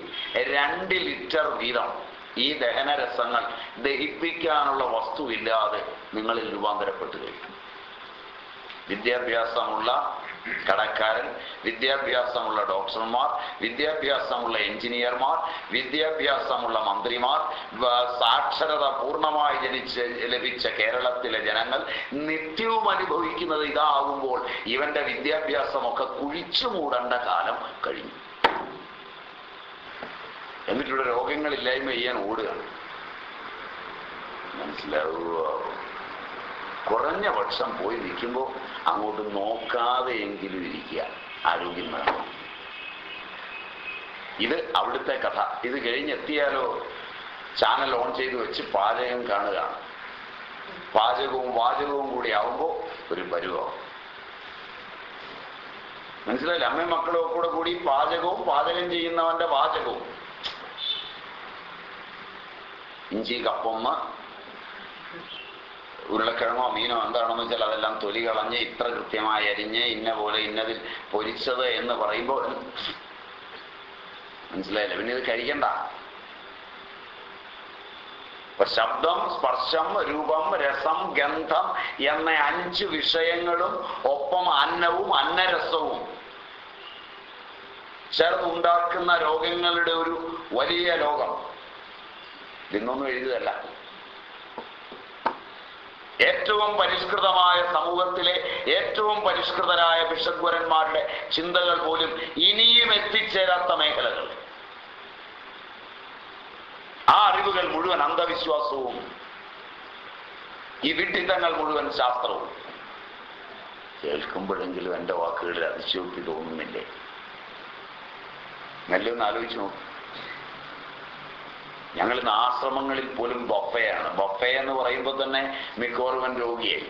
രണ്ട് ലിറ്റർ വീതം ഈ ദഹനരസങ്ങൾ ദഹിപ്പിക്കാനുള്ള വസ്തുവില്ലാതെ നിങ്ങളിൽ രൂപാന്തരപ്പെട്ടു കഴിഞ്ഞു വിദ്യാഭ്യാസമുള്ള കടക്കാരൻ വിദ്യാഭ്യാസമുള്ള ഡോക്ടർമാർ വിദ്യാഭ്യാസമുള്ള എഞ്ചിനീയർമാർ വിദ്യാഭ്യാസമുള്ള മന്ത്രിമാർ സാക്ഷരത പൂർണമായി ജനിച്ച് ലഭിച്ച കേരളത്തിലെ ജനങ്ങൾ നിത്യവും അനുഭവിക്കുന്നത് ഇതാകുമ്പോൾ ഇവന്റെ വിദ്യാഭ്യാസമൊക്കെ കുഴിച്ചു മൂടേണ്ട കാലം കഴിഞ്ഞു. എന്നിട്ടിവിടെ രോഗങ്ങളില്ലായ്മ ചെയ്യാൻ ഓടുകയാണ്. മനസ്സിലാവുക കുറഞ്ഞ പക്ഷം പോയി നിൽക്കുമ്പോൾ അങ്ങോട്ട് നോക്കാതെ എങ്കിലും ഇരിക്കുക. ആരോഗ്യം വേണം. ഇത് അവിടുത്തെ കഥ. ഇത് കഴിഞ്ഞെത്തിയാലോ ചാനൽ ഓൺ ചെയ്ത് വെച്ച് പാചകം കാണുക. പാചകവും വാചകവും കൂടി ആവുമ്പോൾ ഒരു പരുവാവും മനസ്സിലായില്ല? അമ്മയും മക്കളും കൂടെ കൂടി പാചകവും പാചകം ചെയ്യുന്നവന്റെ വാചകവും. ഇഞ്ചി കപ്പൊന്ന് ഉരുളക്കിഴങ്ങോ മീനോ എന്താണെന്ന് വെച്ചാൽ അതെല്ലാം തൊലി കളഞ്ഞ് ഇത്ര കൃത്യമായി അരിഞ്ഞ് ഇന്ന പോലെ ഇന്നതിൽ പൊരിച്ചത് എന്ന് പറയുമ്പോൾ മനസ്സിലായില്ല? പിന്നെ ഇത് കഴിക്കണ്ട. ഇപ്പൊ ശബ്ദം സ്പർശം രൂപം രസം ഗന്ധം എന്ന അഞ്ച് വിഷയങ്ങളും ഒപ്പം അന്നവും അന്നരസവും. ചേർന്നുണ്ടാക്കുന്ന രോഗങ്ങളുടെ ഒരു വലിയ ലോകം. ഇതൊന്നും എഴുതുകയല്ല ഏറ്റവും പരിഷ്കൃതമായ സമൂഹത്തിലെ ഏറ്റവും പരിഷ്കൃതരായ ബിഷഗ്വരന്മാരുടെ ചിന്തകൾ പോലും ഇനിയും എത്തിച്ചേരാത്ത മേഖലകൾ. ആ അറിവുകൾ മുഴുവൻ അന്ധവിശ്വാസവും ഈ വിഡിതങ്ങൾ മുഴുവൻ ശാസ്ത്രവും. കേൾക്കുമ്പോഴെങ്കിലും എന്റെ വാക്കുകളിൽ അതിശയോക്തി തോന്നുന്നില്ലേ? നല്ലൊന്ന് ആലോചിച്ച് നോക്കും. ഞങ്ങൾ ഇന്ന് ആശ്രമങ്ങളിൽ പോലും ബൊഫയാണ്. ബൊഫ എന്ന് പറയുമ്പോൾ തന്നെ മിക്കവാറും രോഗിയായി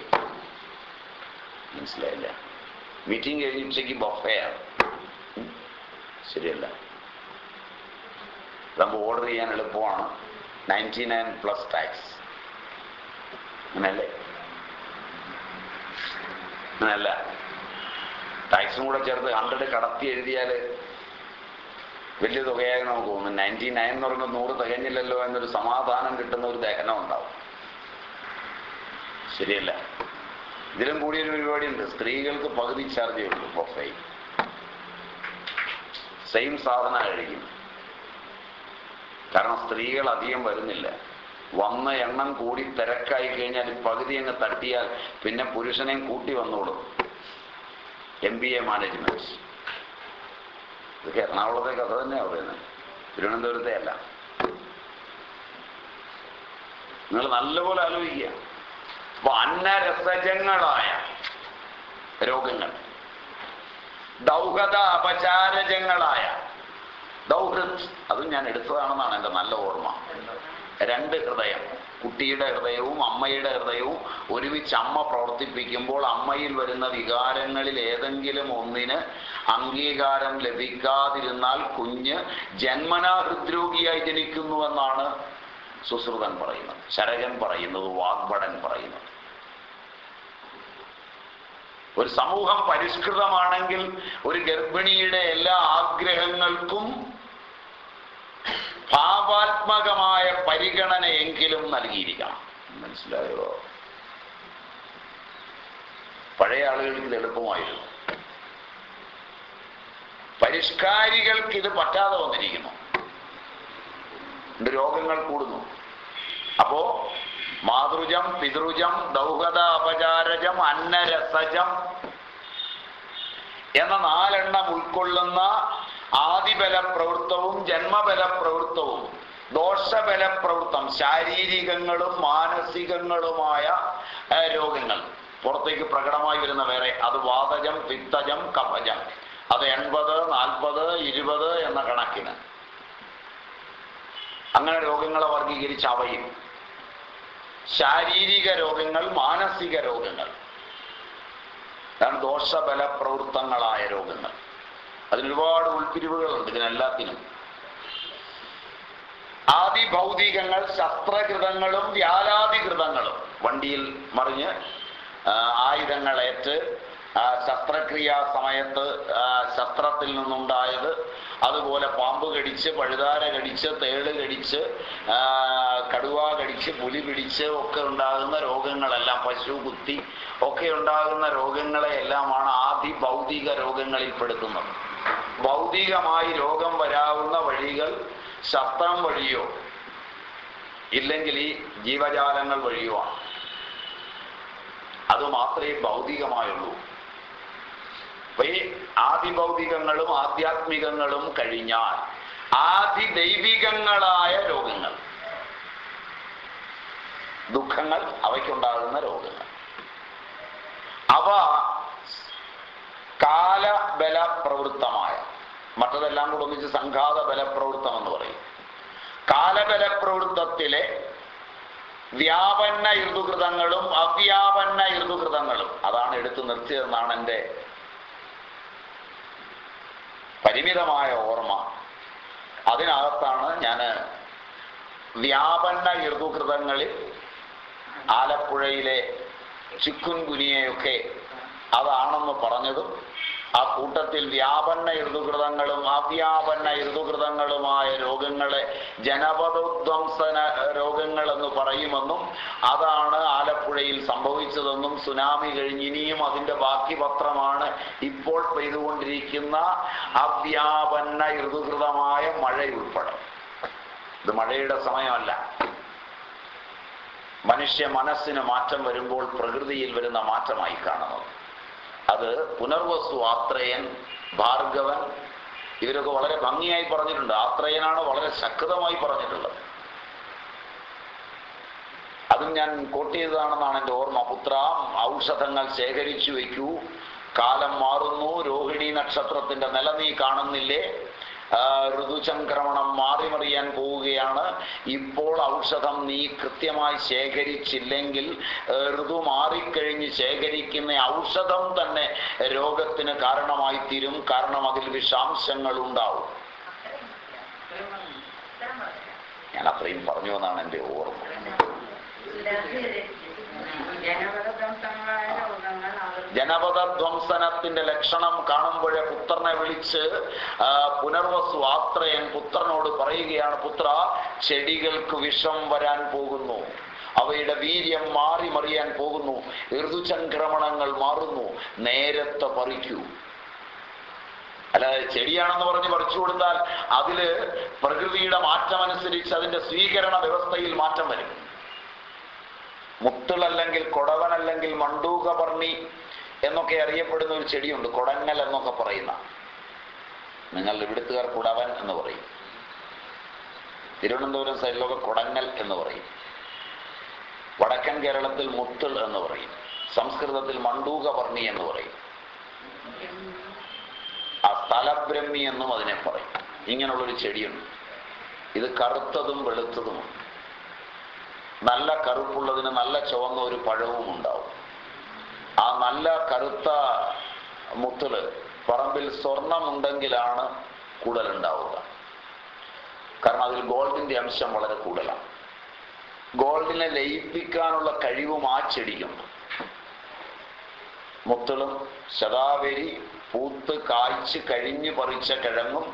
മനസ്സിലായില്ല? മീറ്റിംഗ് കഴിഞ്ഞ ഉച്ചയ്ക്ക് ബൊഫയാണ്. ശരിയല്ല. നമുക്ക് ഓർഡർ ചെയ്യാൻ എളുപ്പമാണ്. നയന്റി നയൻ പ്ലസ് ടാക്സ് അങ്ങനല്ലേ. അങ്ങനല്ല ടാക്സും കൂടെ ചേർത്ത് ഹൺഡ്രഡ് കടത്തി എഴുതിയാൽ വലിയ തുകയായി നമുക്ക് തോന്നും നയന്റി നയൻ എന്ന് പറയുമ്പോൾ നൂറ് തികഞ്ഞില്ലല്ലോ എന്നൊരു സമാധാനം കിട്ടുന്ന ഒരു ദഹനം ഉണ്ടാവും. ശരിയല്ല. ഇതിലും കൂടിയൊരു പരിപാടിയുണ്ട്. സ്ത്രീകൾക്ക് പകുതി ചാർജേ ഉള്ളൂ പ്രൊഫൈൽ സെയിം സാധന കഴിക്കും. കാരണം സ്ത്രീകൾ അധികം വരുന്നില്ല. വന്ന എണ്ണം കൂടി തിരക്കായി കഴിഞ്ഞാൽ പകുതി അങ്ങ് തട്ടിയാൽ പിന്നെ പുരുഷനെയും കൂട്ടി വന്നോളും. എം ബി എ മാനേജ്മെന്റ് ഇതൊക്കെ എറണാകുളത്തെ കഥ തന്നെയാണ് പറയുന്നത് തിരുവനന്തപുരത്തെ അല്ല നിങ്ങൾ നല്ലപോലെ ആലോചിക്കുക. അപ്പൊ അന്നരസജങ്ങളായ രോഗങ്ങൾ. ദൗഹത അപചാരജങ്ങളായ ദൗഹൃത്. അതും ഞാൻ എടുത്തതാണെന്നാണ് എന്റെ നല്ല ഓർമ്മ. രണ്ട് ഹൃദയം. കുട്ടിയുടെ ഹൃദയവും അമ്മയുടെ ഹൃദയവും ഒരുമിച്ച് അമ്മ പ്രവർത്തിപ്പിക്കുമ്പോൾ അമ്മയിൽ വരുന്ന വികാരങ്ങളിൽ ഏതെങ്കിലും ഒന്നിന് അംഗീകാരം ലഭിക്കാതിരുന്നാൽ കുഞ്ഞ് ജന്മനാ ഹൃദ്രോഗിയായി ജനിക്കുന്നുവെന്നാണ് സുശ്രുതൻ പറയുന്നത്. ശരകൻ പറയുന്നത് വാഗ്ഭടൻ പറയുന്നത്. ഒരു സമൂഹം പരിഷ്കൃതമാണെങ്കിൽ ഒരു ഗർഭിണിയുടെ എല്ലാ ആഗ്രഹങ്ങൾക്കും ഭാവാത്മകമായ പരിഗണനയെങ്കിലും നൽകിയിരിക്കണം. മനസ്സിലായോ? പഴയ ആളുകൾക്ക് ഇത് എളുപ്പമായിരുന്നു. പരിഷ്കാരികൾക്ക് ഇത് പറ്റാതെ വന്നിരിക്കുന്നു. രോഗങ്ങൾ കൂടുന്നു. അപ്പോ മാതൃജം പിതൃജം ദൗഹത അപചാരജം അന്നരസജം എന്ന നാലെണ്ണം ഉൾക്കൊള്ളുന്ന ആദിബല പ്രവൃത്തവും ജന്മബല പ്രവൃത്തവും ദോഷബല പ്രവൃത്തം ശാരീരികങ്ങളും മാനസികങ്ങളുമായ രോഗങ്ങൾ. പുറത്തേക്ക് പ്രകടമായി വരുന്ന വേറെ അത് വാതജം പിത്തജം കപജം അത് എൺപത് നാൽപ്പത് ഇരുപത് എന്ന കണക്കിന്. അങ്ങനെ രോഗങ്ങളെ വർഗീകരിച്ച് അവയും. ശാരീരിക രോഗങ്ങൾ മാനസിക രോഗങ്ങൾ. ദോഷബല പ്രവൃത്തങ്ങളായ രോഗങ്ങൾ. അതിനൊരുപാട് ഉൾപിരിവുകളുണ്ട് ഇതിനെല്ലാത്തിനും. ആദി ഭൗതികങ്ങൾ ശസ്ത്രകൃതങ്ങളും വ്യാലാതികൃതങ്ങളും വണ്ടിയിൽ മറിഞ്ഞ് ആയുധങ്ങളേറ്റ് ശസ്ത്രക്രിയാ സമയത്ത് ശസ്ത്രത്തിൽ നിന്നുണ്ടായത് അതുപോലെ പാമ്പ് കടിച്ച് പഴുതാര കടിച്ച് തേൾ കടിച്ച് കടുവ കടിച്ച് പുലി പിടിച്ച് ഒക്കെ ഉണ്ടാകുന്ന രോഗങ്ങളെല്ലാം പശു കുത്തി ഒക്കെ ഉണ്ടാകുന്ന രോഗങ്ങളെ എല്ലാമാണ് ആദി ഭൗതിക രോഗങ്ങളിൽ പെടുത്തുന്നത്. ഭൗതികമായി രോഗം വരാവുന്ന വഴികൾ ശസ്ത്രം വഴിയോ ഇല്ലെങ്കിൽ ഈ ജീവജാലങ്ങൾ വഴിയോ അത് മാത്രമേ ഭൗതികമായുള്ളൂ. അപ്പൊ ഈ ആദിഭൗതികങ്ങളും ആധ്യാത്മികങ്ങളും കഴിഞ്ഞാൽ ആദിദൈവികങ്ങളായ രോഗങ്ങൾ ദുഃഖങ്ങൾ അവയ്ക്കുണ്ടാകുന്ന രോഗങ്ങൾ. അവ കാലബല പ്രവൃത്തമായ മറ്റതെല്ലാം കൂടെ ഒന്നിച്ച് സംഘാത ബലപ്രവൃത്തം എന്ന് പറയും. കാലബല പ്രവൃത്തത്തിലെ വ്യാപന്ന ഋതുകൃതങ്ങളും അവ്യാപന്ന ഋതുകൃതങ്ങളും അതാണ് എടുത്തു നിർത്തിയതെന്നാണ് എന്റെ പരിമിതമായ ഓർമ്മ. അതിനകത്താണ് ഞാൻ വ്യാപന്ന ഋതുകൃതങ്ങളിൽ ആലപ്പുഴയിലെ ചിക്കുൻ ഗുനിയയൊക്കെ അതാണെന്ന് പറഞ്ഞതും ആ കൂട്ടത്തിൽ വ്യാപന്ന ഋതുകൃതങ്ങളും അവ്യാപന്ന ഋതുകൃതങ്ങളുമായ രോഗങ്ങളെ ജനപദോധ്വംസന രോഗങ്ങൾ എന്ന് പറയുമെന്നും അതാണ് ആലപ്പുഴയിൽ സംഭവിച്ചതെന്നും സുനാമി കഴിഞ്ഞ് ഇനിയും അതിന്റെ ബാക്കി പത്രമാണ് ഇപ്പോൾ പെയ്തുകൊണ്ടിരിക്കുന്ന അവ്യാപന്ന ഋതുകൃതമായ മഴയുൾപ്പെടെ. ഇത് മഴയുടെ സമയമല്ല. മനുഷ്യ മനസ്സിന് മാറ്റം വരുമ്പോൾ പ്രകൃതിയിൽ വരുന്ന മാറ്റമായി കാണുന്നത്. അത് പുനർവസു ആത്രയൻ ഭാർഗവൻ ഇവരൊക്കെ വളരെ ഭംഗിയായി പറഞ്ഞിട്ടുണ്ട്. ആത്രയനാണ് വളരെ ശക്തമായി പറഞ്ഞിട്ടുള്ളത്. അതും ഞാൻ കോട്ട് ചെയ്തതാണെന്നാണ് എന്റെ ഓർമ്മ. പുത്ര ഔഷധങ്ങൾ ശേഖരിച്ചു വയ്ക്കൂ. കാലം മാറുന്നു രോഹിണി നക്ഷത്രത്തിന്റെ നില നീ കാണുന്നില്ലേ? ഋതുചംക്രമണം മാറിമറിയാൻ പോവുകയാണ് ഇപ്പോൾ ഔഷധം നീ കൃത്യമായി ശേഖരിച്ചില്ലെങ്കിൽ ഋതു മാറിക്കഴിഞ്ഞ് ശേഖരിക്കുന്ന ഔഷധം തന്നെ രോഗത്തിന് കാരണമായി തീരും കാരണം അതിൽ വിഷാംശങ്ങൾ ഉണ്ടാവും ഞാൻ അത്രയും പറഞ്ഞു എന്നാണ് എന്റെ ഓർമ്മ ജനപദധ്വംസങ്ങളായ രോഗങ്ങൾ അവർ ജനപദ ധ്വംസനത്തിന്റെ ലക്ഷണം കാണുമ്പോഴേ പുത്രനെ വിളിച്ച് പുനർവസു ആത്രയൻ പുത്രനോട് പറയുകയാണ് പുത്ര ചെടികൾക്ക് വിഷം വരാൻ പോകുന്നു. അവയുടെ വീര്യം മാറി മറിയാൻ പോകുന്നു. ഋതുചംക്രമണങ്ങൾ മാറുന്നു. നേരത്തെ പറിക്കൂ. അല്ലാതെ ചെടിയാണെന്ന് പറഞ്ഞ് പറിച്ചു കൊടുത്താൽ അതിൽ പ്രകൃതിയുടെ മാറ്റമനുസരിച്ച് അതിന്റെ സ്വീകരണ വ്യവസ്ഥയിൽ മാറ്റം വരും. മുത്തുളല്ലെങ്കിൽ കൊടവനല്ലെങ്കിൽ മണ്ടൂകപർണി എന്നൊക്കെ അറിയപ്പെടുന്ന ഒരു ചെടിയുണ്ട് കൊടങ്ങൽ എന്നൊക്കെ പറയുന്ന. നിങ്ങൾ ഇവിടുത്തുകാർ കുടവൻ എന്ന് പറയും. തിരുവനന്തപുരം സൈഡിലൊക്കെ കൊടങ്ങൽ എന്ന് പറയും. വടക്കൻ കേരളത്തിൽ മുത്തൾ എന്ന് പറയും. സംസ്കൃതത്തിൽ മണ്ടൂക വർണി എന്ന് പറയും. ആ സ്ഥലബ്രഹ്മി എന്നും അതിനെ പറയും. ഇങ്ങനെയുള്ളൊരു ചെടിയുണ്ട്. ഇത് കറുത്തതും വെളുത്തതുമുണ്ട്. നല്ല കറുപ്പുള്ളതിന് നല്ല ചുവന്ന ഒരു പഴവും ഉണ്ടാവും ആ നല്ല കറുത്ത മുത്തൽ പറമ്പിൽ സ്വർണമുണ്ടെങ്കിലാണ് കൂടുതലുണ്ടാവുക. കാരണം അതിൽ ഗോൾഡിന്റെ അംശം വളരെ കൂടുതലാണ്. ഗോൾഡിനെ ലയിപ്പിക്കാനുള്ള കഴിവും ആ ചെടിക്കുണ്ട് മുത്തളും ശതാവരി പൂത്ത് കായ്ച്ച് കഴിഞ്ഞ് പറിച്ച കിഴങ്ങും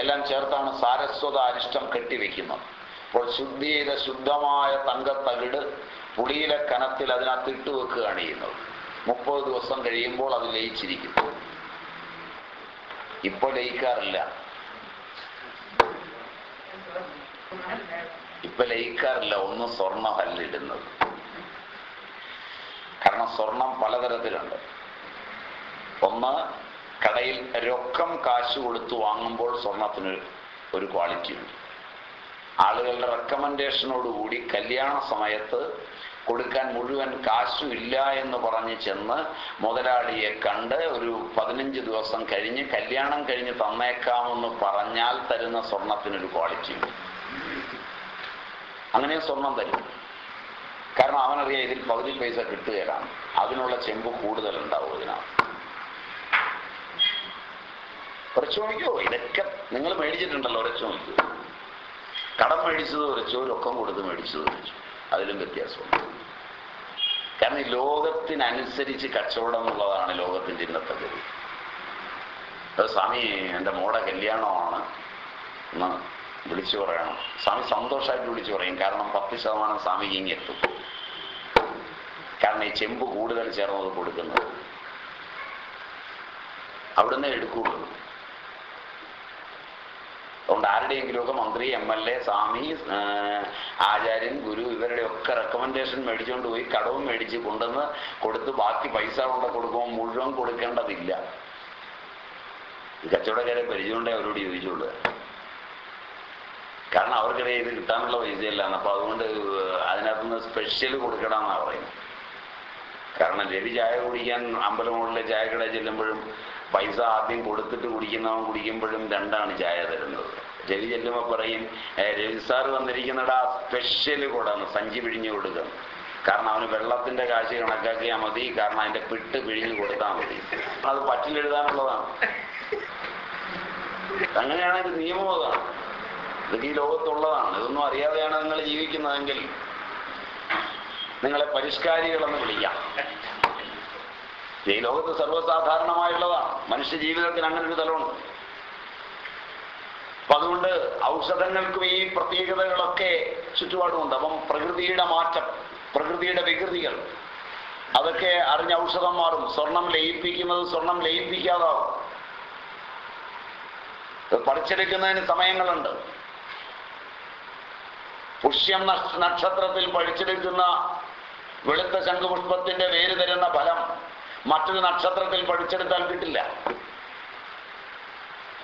എല്ലാം ചേർത്താണ് സാരസ്വത അരിഷ്ടം കെട്ടിവെക്കുന്നത്. ശുദ്ധിയിലെ ശുദ്ധമായ തങ്കത്തകിട് പുളിയിലെ കനത്തിൽ അതിനകത്ത് ഇട്ട് വെക്കുകയാണ് ചെയ്യുന്നത്. മുപ്പത് ദിവസം കഴിയുമ്പോൾ അത് ലയിച്ചിരിക്കും. ഇപ്പൊ ലയിക്കാറില്ല. ഇപ്പൊ ലയിക്കാറില്ല. ഒന്ന് സ്വർണ ഇടുന്നത്. കാരണം സ്വർണം പലതരത്തിലുണ്ട്. ഒന്ന് കടയിൽ രൊക്കം കാശ് കൊടുത്ത് വാങ്ങുമ്പോൾ സ്വർണത്തിന് ഒരു ക്വാളിറ്റി ഉണ്ട് ആളുകളുടെ റെക്കമെൻഡേഷനോടുകൂടി കല്യാണ സമയത്ത് കൊടുക്കാൻ മുഴുവൻ കാശും ഇല്ല എന്ന് പറഞ്ഞ് ചെന്ന് മുതലാളിയെ കണ്ട് ഒരു പതിനഞ്ച് ദിവസം കഴിഞ്ഞ് കല്യാണം കഴിഞ്ഞ് തന്നേക്കാമെന്ന് പറഞ്ഞാൽ തരുന്ന സ്വർണത്തിനൊരു ക്വാളിറ്റി അങ്ങനെ സ്വർണം തരും. കാരണം അവനറിയാം ഇതിൽ പകുതി പൈസ കിട്ടുകയാണ്. അതിനുള്ള ചെമ്പ് കൂടുതൽ ഉണ്ടാവും ഇതിനകത്ത്. ഉറച്ചു നോക്കിയോ ഇതൊക്കെ നിങ്ങൾ മേടിച്ചിട്ടുണ്ടല്ലോ ഉറച്ചു നോക്കിയോ കടം മേടിച്ചത് കുറച്ചോ രൊക്കം കൊടുത്ത് മേടിച്ചത് ഉറച്ചു അതിലും വ്യത്യാസമുണ്ട് കാരണം ഈ ലോകത്തിനനുസരിച്ച് കച്ചവടം എന്നുള്ളതാണ് ലോകത്തിന്റെ ഇന്നത്തെ ഗതി. സ്വാമി എന്റെ മോടെ കല്യാണമാണ്. എന്ന് വിളിച്ചു പറയണം. സ്വാമി സന്തോഷമായിട്ട് വിളിച്ചു പറയും. കാരണം പത്ത് ശതമാനം സ്വാമിക്ക് ഇങ്ങി എത്തും. കാരണം ഈ ചെമ്പ് കൂടുതൽ ചേർന്നത് കൊടുക്കുന്നത്. അവിടുന്ന് എടുക്കുള്ളൂ അതുകൊണ്ട് ആരുടെയെങ്കിലുമൊക്കെ മന്ത്രി എം എൽ എ സ്വാമി ആചാര്യൻ ഗുരു ഇവരുടെ ഒക്കെ റെക്കമെൻഡേഷൻ മേടിച്ചുകൊണ്ട് പോയി കടവും മേടിച്ച് കൊണ്ടുവന്ന് കൊടുത്ത് ബാക്കി പൈസ കൊണ്ട് കൊടുക്കുമ്പോൾ മുഴുവൻ കൊടുക്കേണ്ടതില്ല. ഈ കച്ചവടക്കാരെ പരിചയമുണ്ടേ അവരോട് ചോദിച്ചോളൂ. കാരണം അവർക്കിടയിൽ ഇത് കിട്ടാനുള്ള പൈസയല്ല. അപ്പൊ അതുകൊണ്ട് അതിനകത്തുനിന്ന് സ്പെഷ്യൽ കൊടുക്കണമെന്നാണ് പറയുന്നത്. കാരണം രവി ചായ കുടിക്കാൻ അമ്പലമുകളിലെ ചായക്കട ചെല്ലുമ്പോഴും പൈസ ആദ്യം കൊടുത്തിട്ട് കുടിക്കുന്നവൻ കുടിക്കുമ്പോഴും രണ്ടാണ് ചായ തരുന്നത്. രവി ചെല്ലുമ്പോൾ പറയും രവി സാർ വന്നിരിക്കുന്നടാ സ്പെഷ്യൽ കൂടാണ് സഞ്ചി പിഴിഞ്ഞു കൊടുക്കണം കാരണം അവന് വെള്ളത്തിന്റെ കാശ് കണക്കാക്കിയാൽ മതി കാരണം അതിന്റെ പിട്ട് പിഴിഞ്ഞു കൊടുത്താൽ മതി. അത് പറ്റിലെഴുതാനുള്ളതാണ് അങ്ങനെയാണ് ഇത് നിയമം അതാണ് ഇതൊക്കെ ഈ ലോകത്തുള്ളതാണ്. ഇതൊന്നും അറിയാതെയാണ് നിങ്ങൾ ജീവിക്കുന്നതെങ്കിൽ നിങ്ങളെ പരിഷ്കാരികളെന്ന് വിളിക്കാം. ഈ ലോകത്ത് സർവസാധാരണമായുള്ളതാണ് മനുഷ്യ ജീവിതത്തിന് അങ്ങനെ ഒരു തലമുണ്ട്. അപ്പൊ അതുകൊണ്ട് ഔഷധങ്ങൾക്കും ഈ പ്രത്യേകതകളൊക്കെ ചുറ്റുപാടുമുണ്ട്. അപ്പം പ്രകൃതിയുടെ മാറ്റം പ്രകൃതിയുടെ വികൃതികൾ അതൊക്കെ അറിഞ്ഞ ഔഷധം മാറും. സ്വർണം ലയിപ്പിക്കുന്നത് സ്വർണം ലയിപ്പിക്കാതാവും. പഠിച്ചെടുക്കുന്നതിന് സമയങ്ങളുണ്ട്. പുഷ്യം നക്ഷത്രത്തിൽ പഠിച്ചെടുക്കുന്ന വെളുത്ത ശംഖുപുഷ്പത്തിന്റെ വേര് തരുന്ന ഫലം മറ്റൊരു നക്ഷത്രത്തിൽ പഠിച്ചെടുത്താൽ കിട്ടില്ല.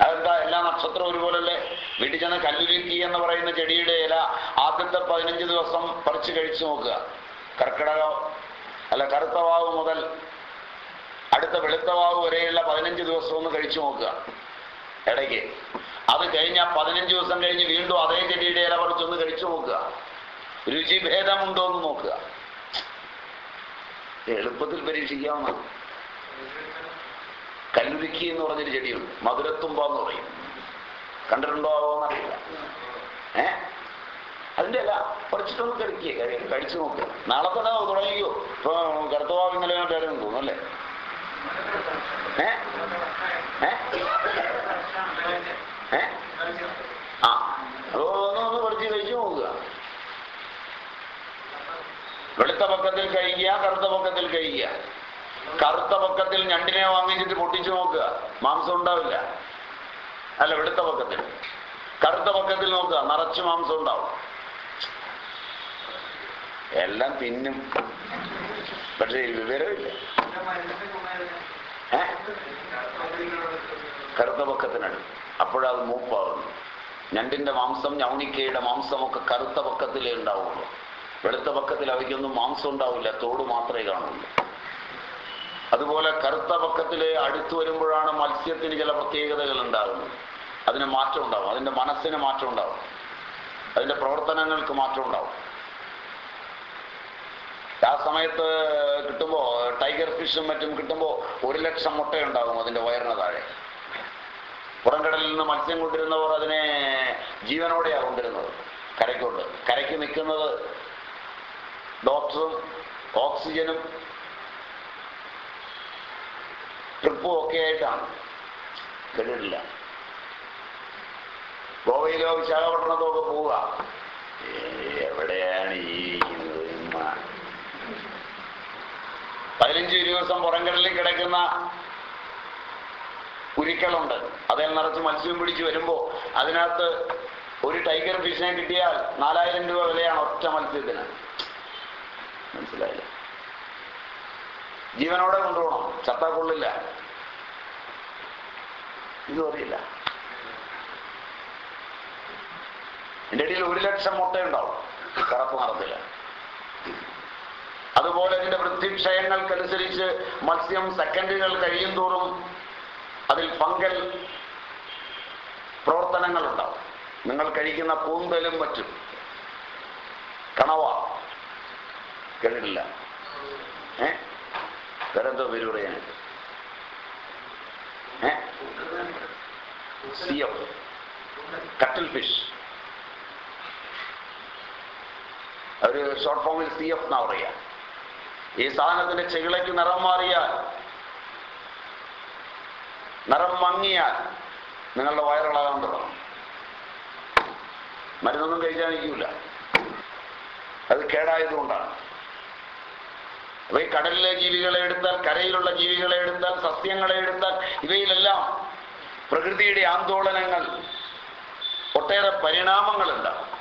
അതെന്താ? എല്ലാ നക്ഷത്രവും ഒരുപോലല്ലേ? വീട്ടിൽ ചെന്ന് കല്ലുരുക്കി എന്ന് പറയുന്ന ചെടിയുടെ ഇല ആദ്യത്തെ പതിനഞ്ച് ദിവസം പറിച്ചു കഴിച്ചു നോക്കുക. കർക്കിടകം അല്ല കറുത്ത വാവ് മുതൽ അടുത്ത വെളുത്തവാവ് വരെയുള്ള പതിനഞ്ച് ദിവസം ഒന്ന് കഴിച്ചു നോക്കുക. ഇടയ്ക്ക്. അത് കഴിഞ്ഞ പതിനഞ്ച് ദിവസം കഴിഞ്ഞ് വീണ്ടും അതേ ചെടിയുടെ ഇല പറിച്ചൊന്ന് കഴിച്ചു നോക്കുക. രുചിഭേദമുണ്ടോ എന്ന് നോക്കുക. എളുപ്പത്തിൽ പരീക്ഷിക്കാവുന്ന കല്ലുരുക്കി എന്ന് പറഞ്ഞൊരു ചെടിയുണ്ട്. മധുരത്തുമ്പ എന്ന് പറയും. കണ്ടിട്ടുണ്ടോ എന്നറിയില്ല ഏ? അതിന്റെ അല്ല പറിച്ചിട്ടൊന്ന് കഴിക്കുക കഴിച്ചു നോക്ക്. നാളെ തന്നെ തുടങ്ങിയോ ഇപ്പൊ കറുത്തവാവ് ഇന്നലെ കണ്ടായിരുന്നു തോന്നുന്നു അല്ലേ? ഏ? ഏ? ആ. അതോ ഒന്ന് ഒന്ന് കഴിച്ചു നോക്കുക വെളുത്ത പക്കത്തിൽ കഴിക്കുക കറുത്ത പക്കത്തിൽ കഴിക്കുക. കറുത്ത പക്കത്തിൽ ഞണ്ടിനെ വാങ്ങിച്ചിട്ട് പൊട്ടിച്ചു നോക്കുക. മാംസം ഉണ്ടാവില്ല. അല്ല വെളുത്ത പക്കത്തിൽ. കറുത്ത പക്കത്തിൽ നോക്കുക. നിറച്ച് മാംസം ഉണ്ടാവും. എല്ലാം തിന്നും. പക്ഷേ വിവരമില്ല. കറുത്ത പക്കത്തിനടി അപ്പോഴത് മൂപ്പാകുന്നു ഞണ്ടിന്റെ മാംസം ഞൗണിക്കയുടെ മാംസമൊക്കെ കറുത്ത പക്കത്തിലേ ഉണ്ടാവുള്ളൂ. വെളുത്ത പക്കത്തിൽ അവയ്ക്കൊന്നും മാംസം ഉണ്ടാവില്ല തോട് മാത്രമേ കാണുള്ളൂ. അതുപോലെ കറുത്ത പക്കത്തിൽ അടുത്തു വരുമ്പോഴാണ് മത്സ്യത്തിന് ചില പ്രത്യേകതകൾ ഉണ്ടാകുന്നത്. അതിന് മാറ്റം ഉണ്ടാവും അതിന്റെ മനസ്സിന് മാറ്റം ഉണ്ടാവും അതിന്റെ പ്രവർത്തനങ്ങൾക്ക് മാറ്റം ഉണ്ടാവും. ആ സമയത്ത് കിട്ടുമ്പോ ടൈഗർ ഫിഷും മറ്റും കിട്ടുമ്പോ ഒരു ലക്ഷം മുട്ടയുണ്ടാകും അതിന്റെ വയറിന് താഴെ. പുറംകടലിൽ നിന്ന് മത്സ്യം കൊണ്ടിരുന്നവർ അതിനെ ജീവനോടെയാണ് കൊണ്ടിരുന്നത് കരയ്ക്കൊണ്ട്. കരയ്ക്ക് നിൽക്കുന്നത് ഡോക്ടറും ഓക്സിജനും ട്രിപ്പും ഒക്കെ ആയിട്ടാണ്. കേട്ടിട്ടില്ല. ഗോവയിലോ വിശാഖപട്ടണത്തോ ഒക്കെ പോവുക? എവിടെയാണ് ഈ? പതിനഞ്ച് ഇരുപത് ദിവസം പുറംകടലിൽ കിടക്കുന്ന കുരുക്കളുണ്ട്. അതിൽ നിറച്ച് മത്സ്യം പിടിച്ച് വരുമ്പോ അതിനകത്ത് ഒരു ടൈഗർ ഫിഷിനെ കിട്ടിയാൽ നാലായിരം രൂപ വിലയാണ് ഒറ്റ മത്സ്യത്തിന്. മനസ്സിലായില്ല. ജീവനോടെ കൊണ്ടുപോകണം. ചത്താ കൊള്ളില്ല. ഇതും അറിയില്ല. എന്റെ ഇടയിൽ ഒരു ലക്ഷം മുട്ടയുണ്ടാവും. കറപ്പ് നിറത്തില്ല അതുപോലെ ഇതിന്റെ വൃത്തിക്ഷയങ്ങൾക്കനുസരിച്ച് മത്സ്യം സെക്കൻഡുകൾ കഴിയും തോറും അതിൽ പങ്കൽ പ്രവർത്തനങ്ങൾ ഉണ്ടാവും നിങ്ങൾ കഴിക്കുന്ന കൂന്തലും മറ്റും. കണവ. കേട്ടിട്ടില്ല. ഏ? വേറെന്തോ പേര് പറയാനുണ്ട് ഏ? C F cuttlefish. ഒരു ഷോർട്ട് ഫോമിൽ സി എഫ് എന്നാ പറയാ. ഈ സാധനത്തിന്റെ ചെകിളയ്ക്ക് നിറം മാറിയാൽ നിറം മങ്ങിയാൽ നിങ്ങളുടെ വയറിളകാൻ തുടങ്ങും മരുന്നൊന്നും കഴിക്കാൻ നിൽക്കില്ല അത് കേടായതുകൊണ്ടാണ് അപ്പൊ കടലിലെ ജീവികളെ എടുത്താൽ കരയിലുള്ള ജീവികളെ എടുത്താൽ സസ്യങ്ങളെ എടുത്താൽ ഇവയിലെല്ലാം പ്രകൃതിയുടെ ആന്തോളനങ്ങൾ ഒട്ടേറെ പരിണാമങ്ങളുണ്ടാവും